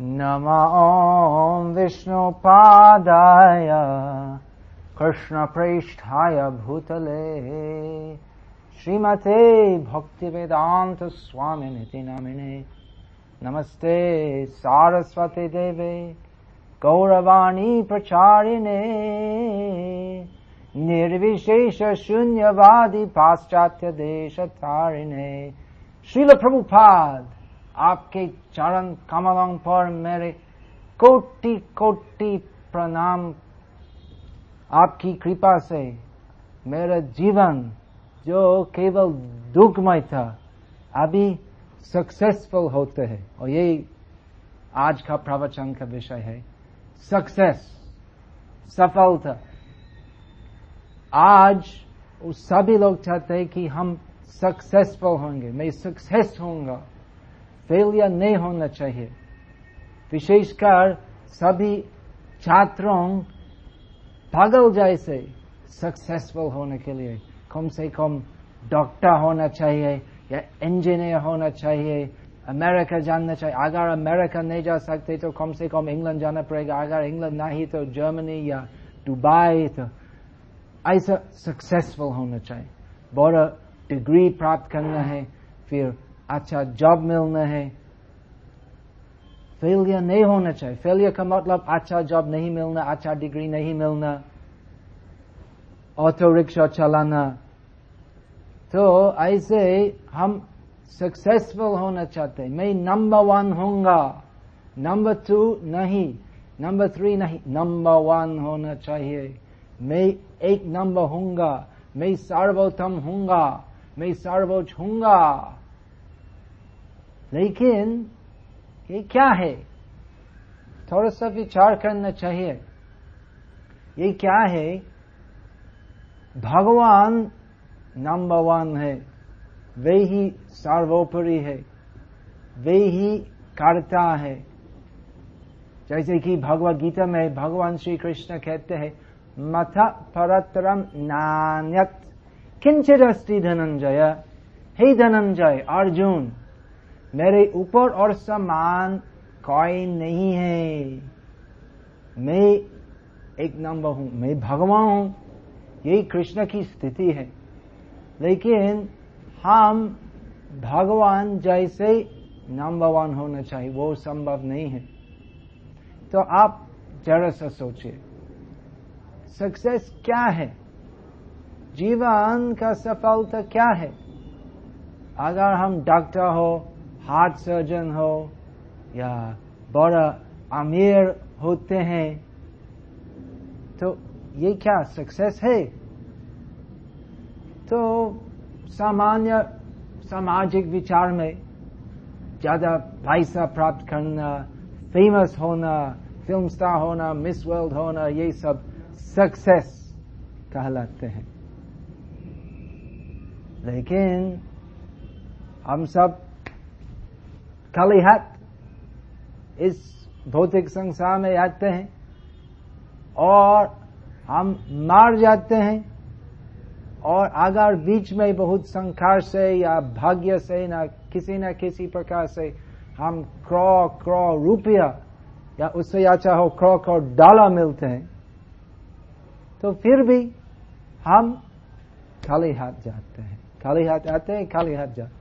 नम ॐ विष्णुपादाय कृष्णप्रेष्ठाय भूतले। श्रीमते भक्तिवेदान्तस्वामिनिति नामिने। नमस्ते सारस्वती देवे, गौरवाणी प्रचारिणे। निर्विशेष शून्यवादी पाश्चात्य देश तारिणे। श्रील प्रभुपाद, आपके चरण कमलों पर मेरे कोटि कोटि प्रणाम आपकी कृपा से मेरा जीवन जो केवल दुखमय था अभी सक्सेसफुल होते हैं और यही आज का प्रवचन का विषय है सक्सेस सफलता आज सभी लोग चाहते हैं कि हम सक्सेसफुल होंगे मैं सक्सेस होऊँगा फेलियर नहीं होना चाहिए। विशेषकर सभी छात्रों पागल जैसे सक्सेसफुल होने के लिए। कम से कम डॉक्टर होना चाहिए या इंजीनियर होना चाहिए। अमेरिका जानना चाहिए। अगर अमेरिका नहीं जा सकते तो कम से कम इंग्लैंड जाना पड़ेगा। अगर इंग्लैंड नहीं तो जर्मनी या दुबई तो ऐसा सक्सेसफुल होना चाहिए। बड़ा डिग्री प्राप्त करना है, फिर अच्छा जॉब मिलना है। फेलियर नहीं होना चाहिए। फेलियर का मतलब अच्छा जॉब नहीं मिलना अच्छा डिग्री नहीं मिलना ऑटो रिक्शा चलाना। तो ऐसे हम सक्सेसफुल होना चाहते हैं। मैं नंबर वन होऊँगा। नंबर टू नहीं। नंबर थ्री नहीं। नंबर वन होना चाहिए। मैं एक नंबर होऊँगा। मैं सर्वोत्तम होऊँगा। मैं सर्वोच्च होऊँगा। लेकिन ये क्या है? थोड़ा सा विचार करना चाहिए। ये क्या है? भगवान नंबर वन है। वे ही सर्वोपरि है। वे ही करता है। जैसे कि भगवत गीता में भगवान श्री कृष्ण कहते हैं, मथ परतरम नान्यत किंचित अस्ति धनंजय। हे धनंजय, अर्जुन मेरे ऊपर और समान कोई नहीं है। मैं एक नंबर हूँ, मैं भगवान हूँ। यही कृष्ण की स्थिति है। लेकिन हम भगवान जैसे नंबर वन होना चाहिए, वो संभव नहीं है। तो आप जरा सा सोचिए सक्सेस क्या है? जीवन का सफलता क्या है? अगर हम डॉक्टर हो हार्ट सर्जन हो या बड़ा अमीर होते हैं तो ये क्या सक्सेस है? तो सामान्य सामाजिक विचार में ज़्यादा पैसा प्राप्त करना फ़ेमस होना फ़िल्म स्टार होना मिस वर्ल्ड होना, ये सब सक्सेस कहलाते हैं। लेकिन हम सब खाली हाथ इस भौतिक संसार में आते हैं और हम मार जाते हैं और अगर बीच में बहुत संघर्ष से या भाग्य से ना किसी न किसी प्रकार से हम क्रॉ क्रॉ रुपया या उससे अच्छा हो क्रॉ क्रॉ डाला मिलते हैं तो फिर भी हम खाली हाथ जाते हैं खाली हाथ आते हैं खाली हाथ जाते हैं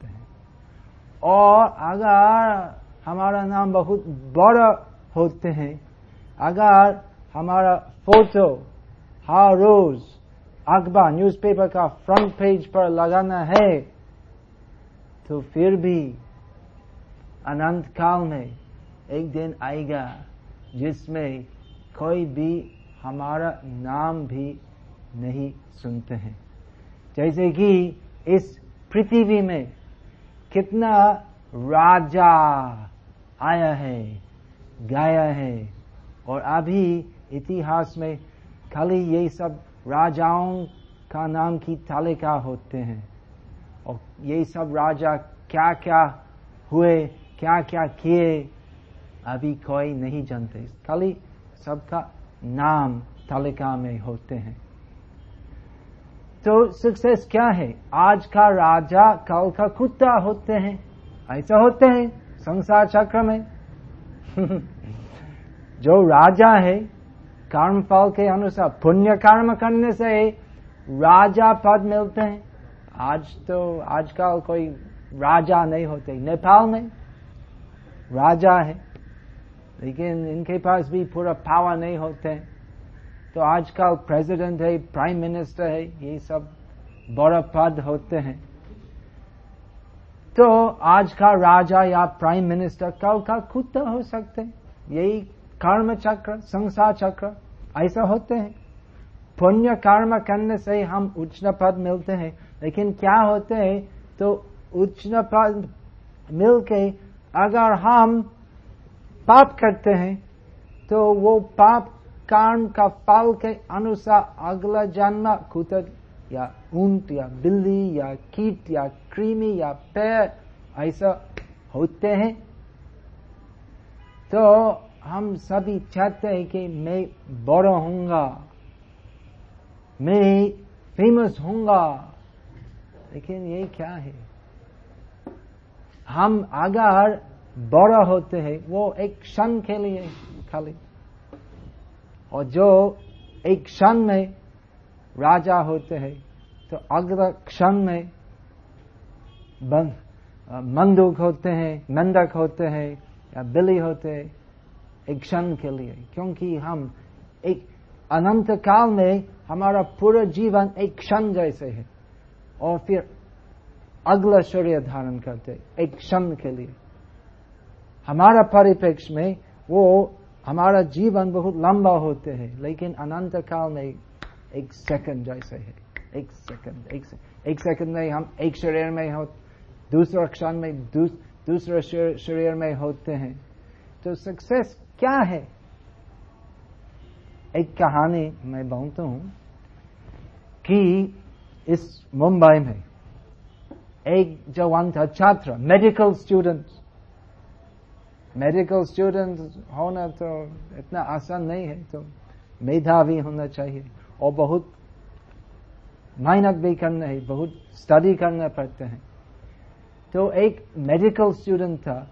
और अगर हमारा नाम बहुत बड़ा होते हैं, अगर हमारा फ़ोटो हर रोज अखबार न्यूज़पेपर का फ्रंट पेज पर लगाना है तो फिर भी अनंत काल में एक दिन आएगा जिसमें कोई भी हमारा नाम भी नहीं सुनते हैं। जैसे कि इस पृथ्वी में कितना राजा आया है, गाया है। और अभी इतिहास में खाली ये सब राजाओं का नाम की तालिका होते हैं। और ये सब राजा क्या क्या हुए क्या क्या किए, अभी कोई नहीं जानते। खाली सबका नाम तालिका में होते हैं। तो सक्सेस क्या है? आज का राजा, कल का कुत्ता होते हैं। ऐसा होते हैं, संसार चक्र में। जो राजा है कर्म फल के अनुसार, पुण्य कर्म करने से राजा पद मिलते हैं। आज तो आजकल कोई राजा नहीं होते। नेपाल में राजा है, लेकिन इनके पास भी पूरा पावर नहीं होते। तो आजकल प्रेसिडेंट है, प्राइम मिनिस्टर है, ये सब बड़ा पद होते हैं। तो आज का राजा या प्राइम मिनिस्टर कल का कुत्ता हो सकते हैं। यही कर्म चक्र, संसार चक्र, ऐसा होते हैं। पुण्य कर्म करने से हम उच्च पद मिलते हैं। लेकिन क्या होते हैं? तो उच्च पद मिलके अगर हम पाप करते हैं तो वो पाप कर्म का फल के अनुसार अगला जन्म कुत्ता या ऊँट, या बिल्ली, या कीट, या क्रीमी या पैर, ऐसा होते हैं। तो हम सभी चाहते हैं कि मैं बड़ा हूँगा मैं फ़ेमस हूँगा लेकिन ये क्या है? हम अगर बड़ा होते हैं, वो एक क्षण के लिए खाली। और जो एक क्षण में राजा होते हैं तो अग्र क्षण में मंदुक होते हैं मंदक होते हैं, या बिली होते हैं, एक क्षण के लिए। क्योंकि हम एक अनंत काल में हमारा पूरा जीवन एक क्षण जैसे है। और फिर अगला शरीर धारण करते एक क्षण के लिए। हमारा परिप्रेक्ष्य में वो हमारा जीवन बहुत लंबा होते हैं लेकिन अनंत काल में एक सेकंड जैसे है। एक सेकंड एक एक सेकंड में हम एक शरीर में हो दूसरा क्षण में दूस, दूसरे शरीर में होते हैं। तो सक्सेस क्या है? एक कहानी मैं बोलता हूँ कि इस मुंबई में एक जवान था छात्र मेडिकल स्टूडेंट मेडिकल स्टूडेंट होना तो इतना आसान नहीं है तो मेधावी होना चाहिए। और बहुत मेहनत भी करना है, बहुत स्टडी करना पड़ते हैं। तो एक मेडिकल स्टूडेंट था,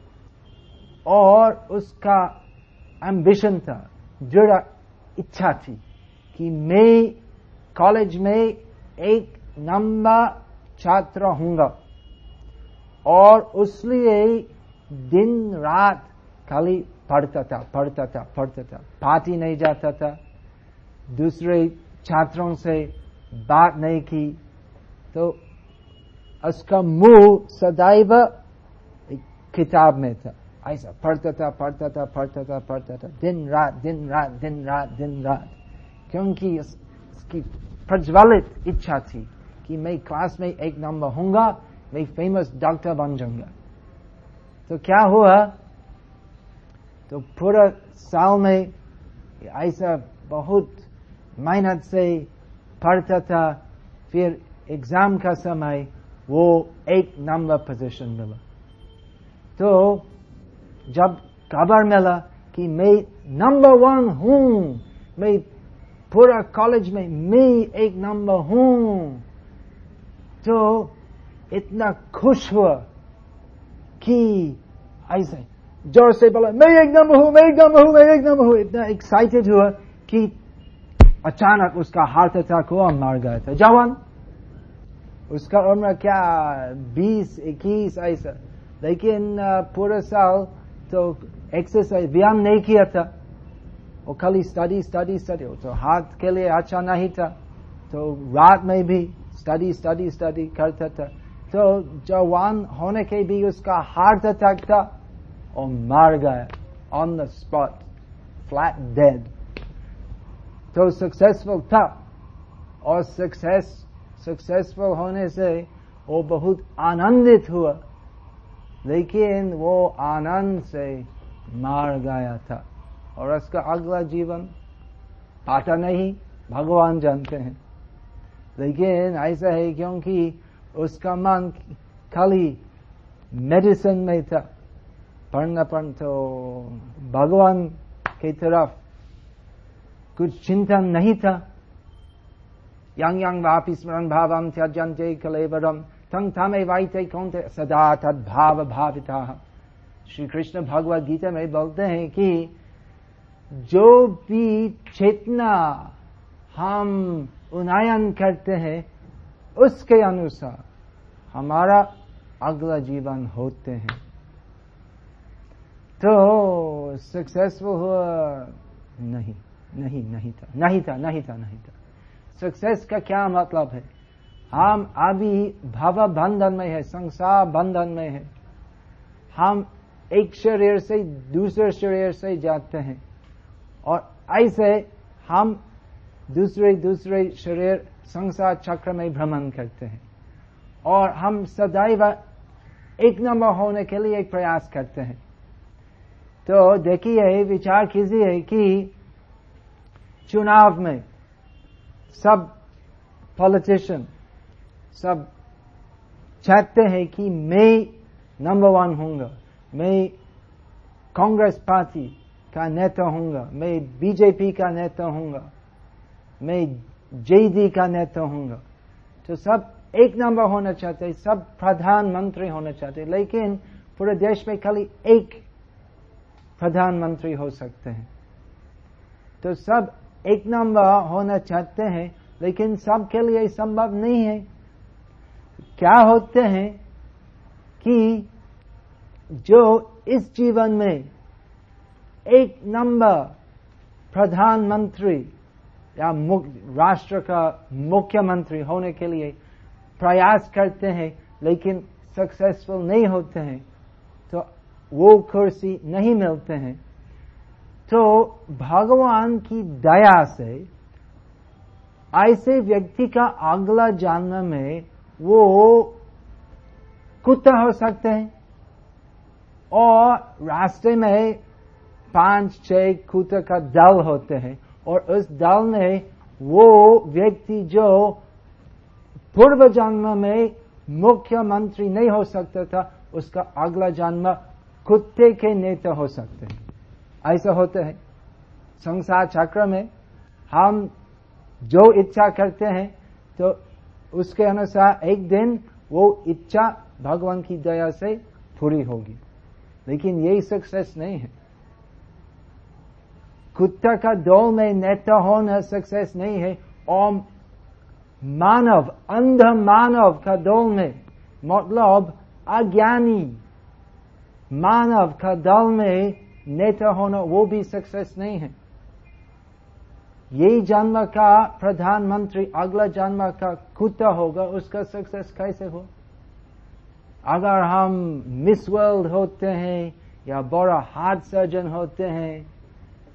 और उसका एम्बिशन था दृढ़ इच्छा थी कि मैं कॉलेज में एक नंबर छात्र हूँगा और उसलिए दिन रात खाली पढ़ता था पढ़ता था पढ़ता था पार्टी नहीं जाता था। दूसरे छात्रों से बात नहीं की। तो उसका मुँह सदैव किताब में था। ऐसा पढ़ता था पढ़ता था पढ़ता था पढ़ता था दिन रात दिन रात दिन रात दिन रात। क्योंकि उसकी प्रज्वलित इच्छा थी कि मैं क्लास में एक नंबर हूँगा मैं फ़ेमस डॉक्टर बन जाऊँगा। तो क्या हुआ? तो पूरा साल में ऐसा बहुत मेहनत से पढ़ता था, फिर एग्ज़ाम का समय वो एक नंबर पोजीशन मिला। तो जब खबर मिला कि मैं नंबर वन हूँ, मैं पूरा कॉलेज में मैं एक नंबर हूँ तो इतना खुश हुआ कि ऐसे ज़ोर से बोला, मैं एक नंबर हूँ, मैं एक नंबर हूँ, मैं एक नंबर हूँ। इतना एक्साइटेड हुआ कि अचानक उसका हार्ट अटैक हुआ मर गया था। जवान, उसका उम्र क्या, बीस, इक्कीस, ऐसा। लेकिन पूरा साल तो एक्सरसाइज व्यायाम नहीं किया था। वो खाली स्टडी स्टडी स्टडी तो हाथ के लिए अच्छा नहीं था। तो रात में भी स्टडी स्टडी स्टडी करता था। तो जवान होने के भी उसका हार्ट अटैक था। मर गया on the spot flat dead तो सक्सेसफुल था और सक्सेस सक्सेसफुल होने से वो बहुत आनंदित हुआ लेकिन वो आनंद से मार गया था और उसका अगला जीवन पाता नहीं भगवान जानते हैं लेकिन ऐसा है क्योंकि उसका मन खाली मेडिसिन में था पढ़ना पढ़ तो भगवान की तरफ़ कुछ चिंतन नहीं था। यंग यंग वापि स्मरण भावम त्यजंते कलेवरम तंग थमे वाइते कौनते, सदा तद भाव भाविता। श्री कृष्ण भगवद गीता में बोलते हैं कि जो भी चेतना हम उन्नयन करते हैं, उसके अनुसार हमारा अगला जीवन होते हैं। तो सक्सेसफुल हुआ। नहीं नहीं नहीं था नहीं था नहीं था नहीं था। सक्सेस का क्या मतलब है? हम अभी भव बंधन में है संसार बंधन में है। हम एक शरीर से दूसरे शरीर से जाते हैं। और ऐसे हम दूसरे दूसरे शरीर, संसार चक्र में भ्रमण करते हैं। और हम सदैव एक नंबर होने के लिए एक प्रयास करते हैं। तो देखिए विचार कीजिए कि चुनाव में सब पॉलिटिशियन सब चाहते हैं कि मैं नंबर वन हूँगा मैं कांग्रेस पार्टी का नेता हूँगा मैं बीजेपी का नेता हूँगा मैं जेडी का नेता हूँगा तो सब एक नंबर होना चाहते सब प्रधानमंत्री होना चाहते लेकिन पूरे देश में खाली एक प्रधानमंत्री हो सकते हैं। तो सब एक नंबर होना चाहते हैं, लेकिन सबके लिए संभव नहीं है। क्या होते हैं कि जो इस जीवन में एक नंबर प्रधानमंत्री या राष्ट्र का मुख्यमंत्री होने के लिए प्रयास करते हैं, लेकिन सक्सेसफुल नहीं होते हैं वो कुर्सी नहीं मिलते हैं। तो भगवान की दया से, ऐसे व्यक्ति का अगला जन्म में वो कुत्ता हो सकते हैं। और रास्ते में पाँच, छह कुत्ते का दल होते हैं। और उस दल में वो व्यक्ति जो पूर्व जन्म में मुख्यमंत्री नहीं हो सकता था, उसका अगला जन्म कुत्ते के नेता हो सकते हैं। ऐसा होते हैं। संसार चक्र में हम जो इच्छा करते हैं तो उसके अनुसार एक दिन वो इच्छा भगवान की दया से पूरी होगी। लेकिन यही सक्सेस नहीं है। कुत्ता का दौल में नेता होना सक्सेस नहीं है। और मानव अंध मानव का दौल में मतलब अज्ञानी मानव का दल में नेता होना वो भी सक्सेस नहीं है यही जन्म का प्रधानमंत्री अगला जन्म का कुत्ता होगा उसका सक्सेस कैसे हो अगर हम मिस वर्ल्ड होते हैं या बड़ा हार्ट सर्जन होते हैं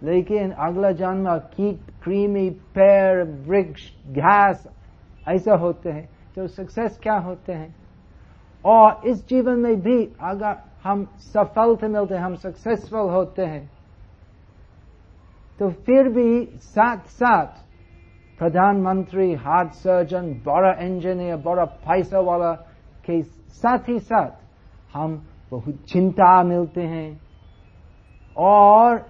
लेकिन अगला जन्म कीट क्रीमी पैर वृक्ष घास ऐसा होते हैं तो सक्सेस क्या होते हैं और इस जीवन में भी अगर हम सफलता मिलते हैं हम सक्सेसफुल होते हैं। तो फिर भी साथ साथ प्रधानमंत्री हार्ट सर्जन बड़ा इंजीनियर बड़ा पैसा वाला के साथ ही साथ हम बहुत चिंता मिलते हैं। और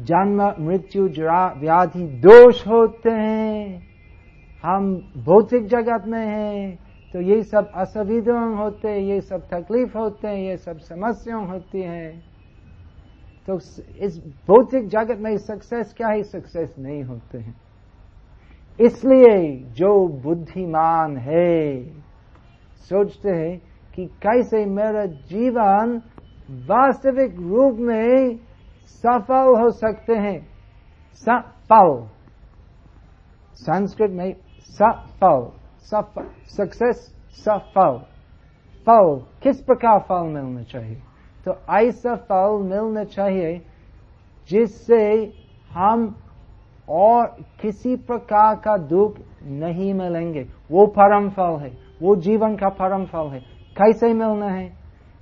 जन्म, मृत्यु, जरा, व्याधि, दोष होते हैं। हम भौतिक जगत में हैं। तो ये सब असुविधा होते हैं, ये सब तकलीफ़ होते हैं, ये सब समस्या होती हैं। तो इस भौतिक जगत में सक्सेस क्या है सक्सेस नहीं होते हैं। इसलिए जो बुद्धिमान है, सोचते हैं कि कैसे मेरा जीवन वास्तविक रूप में सफल हो सकते हैं। सफल। संस्कृत में सफल। सफल सक्सेस सफल फल किस प्रकार फल मिलना चाहिए तो ऐसा फल मिलना चाहिए जिससे हम और किसी प्रकार का दुख नहीं मिलेंगे वो परम फल है वो जीवन का परम फल है कैसे मिलना है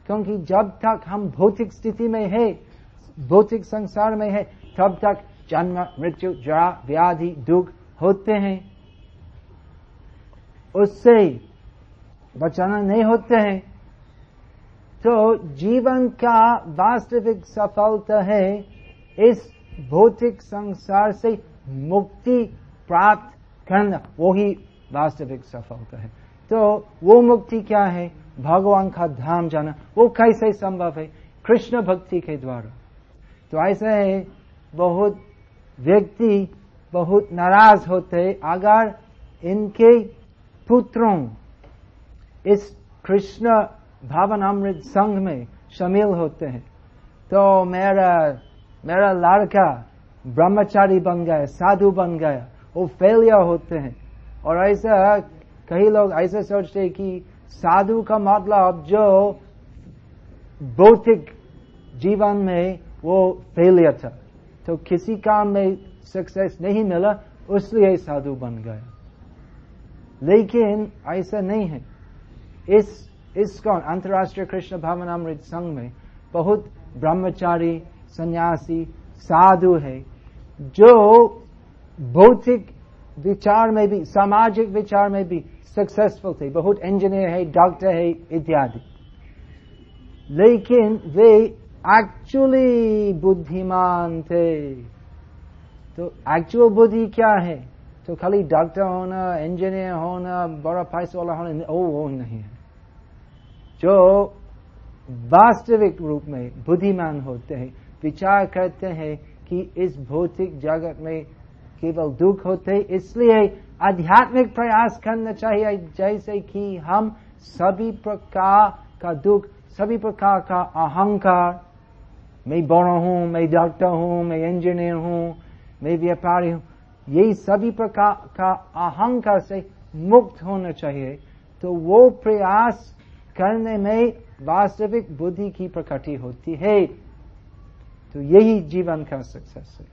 क्योंकि जब तक हम भौतिक स्थिति में है भौतिक संसार में है तब तक जन्म मृत्यु जरा व्याधि दुख होते हैं उससे बचाना नहीं होते हैं। तो जीवन का वास्तविक सफलता है इस भौतिक संसार से मुक्ति प्राप्त करना वो ही वास्तविक सफलता है। तो वो मुक्ति क्या है? भगवान का धाम जाना, वो कैसे संभव है? कृष्ण भक्ति के द्वारा। तो ऐसा है बहुत व्यक्ति बहुत नाराज़ होते, अगर इनके पुत्रों, इस कृष्ण भावनामृत संघ में शामिल होते हैं। तो मेरा मेरा लड़का ब्रह्मचारी बन गया, साधु बन गया, वो फेलियर होते हैं। और ऐसा कई लोग ऐसे सोचते हैं कि साधु का मतलब जो भौतिक जीवन में वो फेलियर था। तो किसी काम में सक्सेस नहीं मिला, उसलिए साधु बन गया। लेकिन ऐसा नहीं है। इस इस कौन? अंतर्राष्ट्रीय कृष्ण भावनामृत संघ में बहुत ब्रह्मचारी, सन्यासी, साधु है, जो भौतिक विचार में भी, सामाजिक विचार में भी सक्सेसफुल थे। बहुत इंजीनियर है डॉक्टर है, इत्यादि। लेकिन वे एक्चुअली बुद्धिमान थे। तो एक्चुअल बुद्धि क्या है? तो खाली डॉक्टर होना, इंजीनियर होना, बड़ा पैसा वाला होना ओ वो नहीं है। जो वास्तविक रूप में बुद्धिमान होते हैं, विचार करते हैं कि इस भौतिक जगत में केवल दुख होते इसलिए आध्यात्मिक प्रयास करना चाहिए, जैसे कि हम सभी प्रकार का दुख, सभी प्रकार का अहंकार, मैं बड़ा हूँ, मैं डॉक्टर हूँ, मैं इंजीनियर हूँ, मैं व्यापारी हूँ यही सभी प्रकार का अहंकार से मुक्त होना चाहिए। तो वो प्रयास करने में वास्तविक बुद्धि की प्रकृति होती है। तो यही जीवन का सक्सेस है।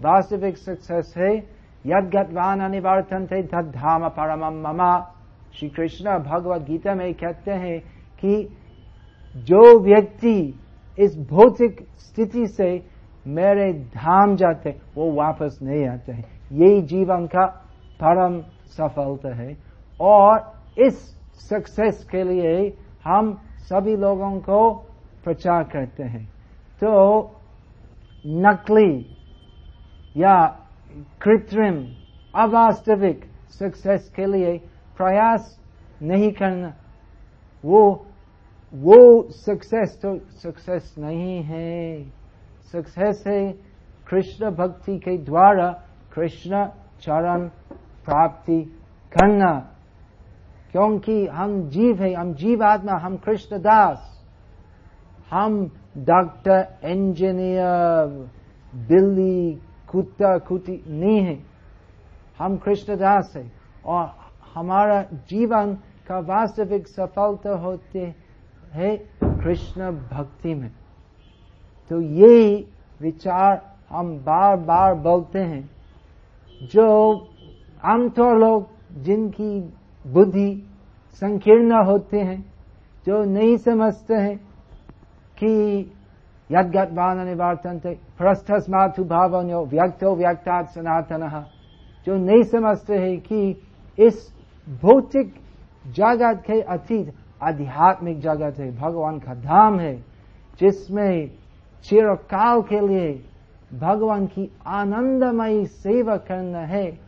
वास्तविक सक्सेस है। यद गतवान अनिवार्तन थे तद धाम परम ममा। श्री कृष्ण भगवत गीता में कहते हैं कि जो व्यक्ति इस भौतिक स्थिति से मेरे धाम जाते वो वापस नहीं आते हैं। यही जीवन का परम सफलता है। और इस सक्सेस के लिए हम सभी लोगों को प्रचार करते हैं। तो नकली या कृत्रिम, अवास्तविक सक्सेस के लिए प्रयास नहीं करना। वो वो सक्सेस तो सक्सेस नहीं है। सक्सेस है कृष्ण भक्ति के द्वारा कृष्ण चरण प्राप्ति करना क्योंकि हम जीव है, हम जीव आत्मा हम कृष्ण दास। हम डॉक्टर इंजीनियर बिल्ली कुत्ता, कुटी नहीं है। हम कृष्णदास है और हमारा जीवन का वास्तविक सफलता होते है कृष्ण भक्ति में। तो ये विचार हम बार बार बोलते हैं। जो आमतौर लोग जिनकी बुद्धि संकीर्ण होते हैं, जो नहीं समझते हैं कि यदगतवान अनिवार्तन प्रस्थस्मातु भावन्यो व्यक्तो व्यक्तात् सनातन, जो नहीं समझते हैं कि इस भौतिक जगत के अतीत, आध्यात्मिक जगत है, भगवान का धाम है, जिसमें चिरकाल के लिए भगवान की आनंदमयी सेवा करना है।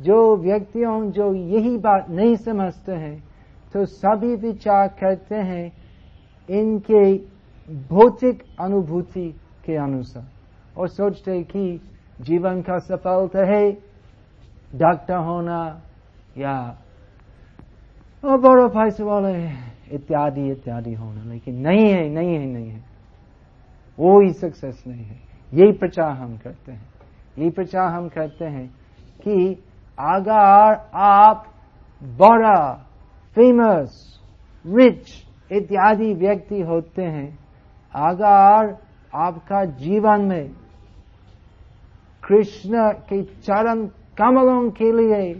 जो व्यक्तियों जो यही बात नहीं समझते हैं तो सभी विचार करते हैं इनके भौतिक अनुभूति के अनुसार। और सोचते कि जीवन का सफलता है, डॉक्टर होना या, और बड़ो पैसे वाले इत्यादि इत्यादि होना। लेकिन नहीं है नहीं है नहीं है। वो ही सक्सेस नहीं है। यही प्रचार हम करते हैं। यही प्रचार हम करते हैं कि अगर आप बड़ा फ़ेमस रिच इत्यादि व्यक्ति होते हैं, अगर आपका जीवन में कृष्ण के चरण कमलों के लिए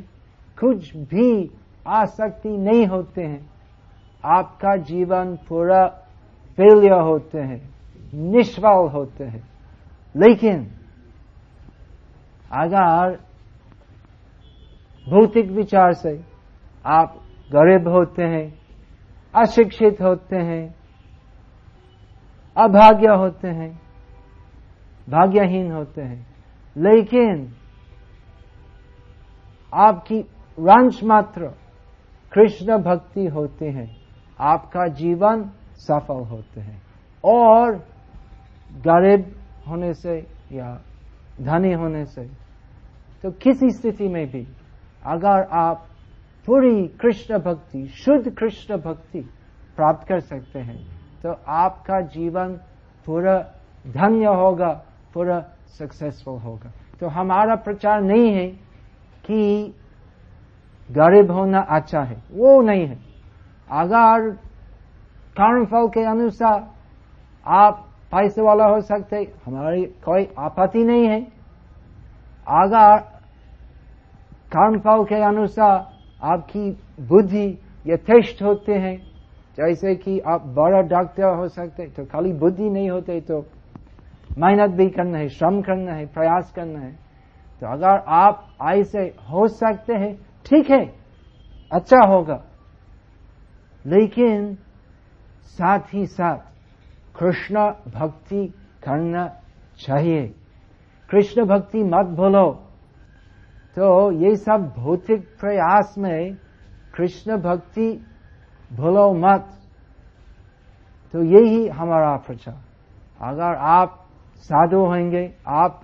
कुछ भी आसक्ति नहीं होते हैं, आपका जीवन पूरा फेलियर होते हैं, निष्फल होते हैं। लेकिन अगर भौतिक विचार से आप गरीब होते हैं, अशिक्षित होते हैं, अभाग्य होते हैं, भाग्यहीन होते हैं, लेकिन आपकी रंश मात्र कृष्ण भक्ति होते हैं, आपका जीवन सफल होते हैं और गरीब होने से या धनी होने से तो किसी स्थिति में भी अगर आप पूरी कृष्ण भक्ति, शुद्ध कृष्ण भक्ति प्राप्त कर सकते हैं तो आपका जीवन पूरा धन्य होगा, पूरा सक्सेसफुल होगा। तो हमारा प्रचार नहीं है कि गरीब होना अच्छा है, वो नहीं है। अगर कर्मफल के अनुसार आप पैसे वाला हो सकते, हमारी कोई आपत्ति नहीं है। अगर कर्मफल के अनुसार आपकी बुद्धि यथेष्ट होते हैं। जैसे कि आप बड़ा डॉक्टर हो सकते तो खाली बुद्धि नहीं होते तो मेहनत भी करना है, श्रम करना है, प्रयास करना है। तो अगर आप ऐसे हो सकते हैं, ठीक है अच्छा होगा। लेकिन साथ ही साथ कृष्ण भक्ति करना चाहिए। कृष्ण भक्ति मत भूलो तो ये सब भौतिक प्रयास में कृष्ण भक्ति भूलो मत। तो यही हमारा प्रचार। अगर आप साधु होंगे, आप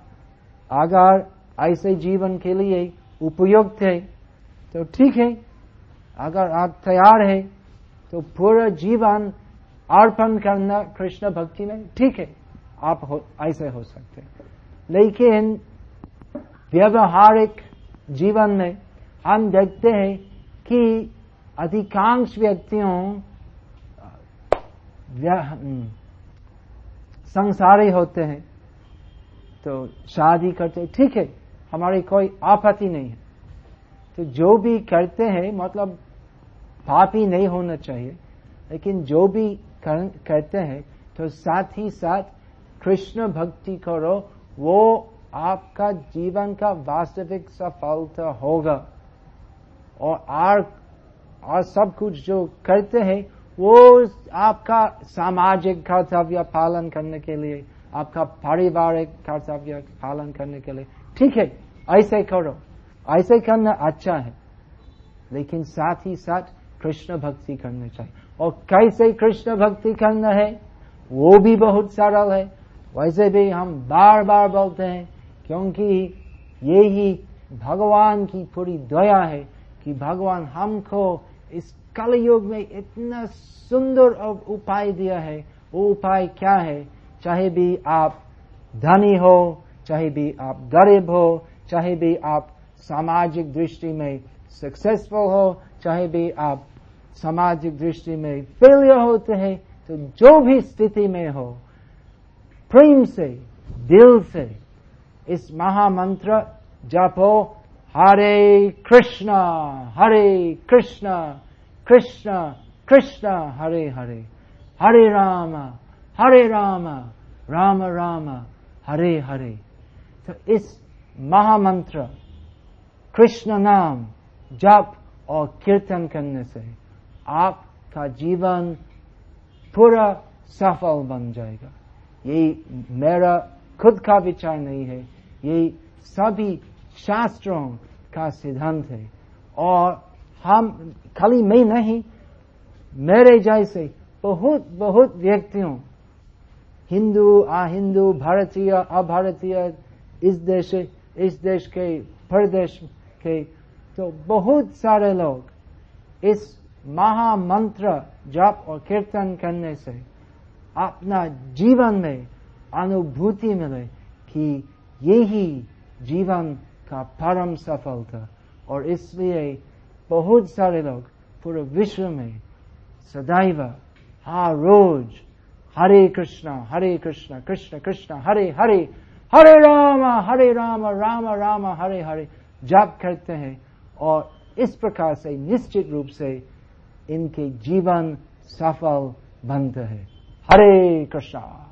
अगर ऐसे जीवन के लिए उपयुक्त है तो ठीक है। अगर आप तैयार है तो पूरा जीवन अर्पण करना कृष्ण भक्ति में ठीक है आप हो, ऐसे हो सकते लेकिन व्यवहारिक जीवन में हम देखते हैं कि अधिकांश व्यक्तियों हम्म, संसारी होते हैं तो शादी करते ठीक है हमारी कोई आपत्ति नहीं है। तो जो भी करते हैं मतलब पापी नहीं होना चाहिए लेकिन जो भी करते हैं तो साथ ही साथ कृष्ण भक्ति करो, वो आपका जीवन का वास्तविक सफलता होगा। और आर, और सब कुछ जो करते हैं, वो आपका सामाजिक कर्तव्य पालन करने के लिए, आपका पारिवारिक कर्तव्य पालन करने के लिए। ठीक है, ऐसे करो, ऐसे करना अच्छा है, लेकिन साथ ही साथ कृष्ण भक्ति करनी चाहिए। और कैसे कृष्ण भक्ति करना है, वो भी बहुत सरल है। वैसे भी हम बार बार बोलते हैं, क्योंकि ही भगवान की पूरी दया है कि भगवान हमको इस कलयुग में इतना सुंदर उपाय दिया है। वो उपाय क्या है? चाहे भी आप धनी हो, चाहे भी आप गरीब हो, चाहे भी आप सामाजिक दृष्टि में सक्सेसफुल हो, चाहे भी आप सामाजिक दृष्टि में फेलियर होते हैं तो जो भी स्थिति में हो, प्रेम से, दिल से, इस महामंत्र जपो, हरे कृष्ण हरे कृष्ण कृष्ण कृष्ण, हरे हरे हरे राम हरे राम राम राम, हरे हरे। तो इस महामंत्र, कृष्ण नाम, जप और कीर्तन करने से आपका जीवन पूरा सफल बन जाएगा। ये मेरा खुद का विचार नहीं है ये सभी शास्त्रों का सिद्धांत है। और हम, खाली मैं नहीं, मेरे जैसे बहुत बहुत व्यक्तियों, हिंदू, अहिंदू, भारतीय, अभारतीय, इस देश इस देश के, प्रदेश के तो बहुत सारे लोग इस महामंत्र जप और कीर्तन करने से अपना जीवन में अनुभूति मिले कि यही जीवन का परम सफलता। और इसलिए बहुत सारे लोग पूरे विश्व में सदैव हर रोज हरे कृष्ण हरे कृष्ण कृष्ण कृष्ण, हरे हरे हरे राम हरे राम राम राम, हरे हरे जाप करते हैं। और इस प्रकार से निश्चित रूप से इनके जीवन सफल बनते हैं। हरे कृष्ण।